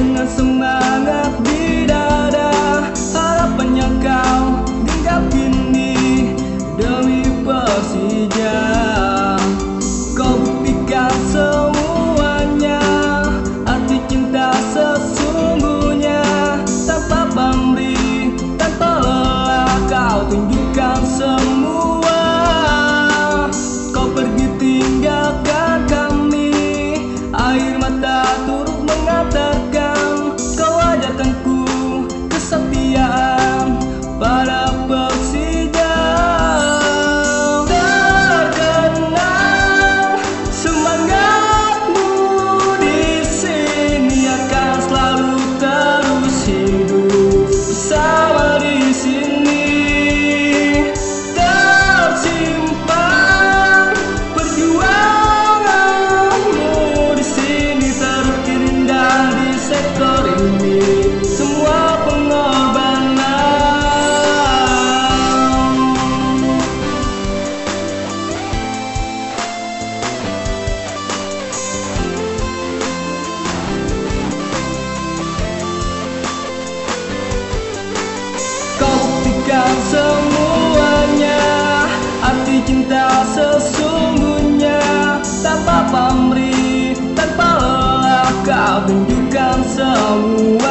啊！Pamrih, tanpa lelah Kau tunjukkan semua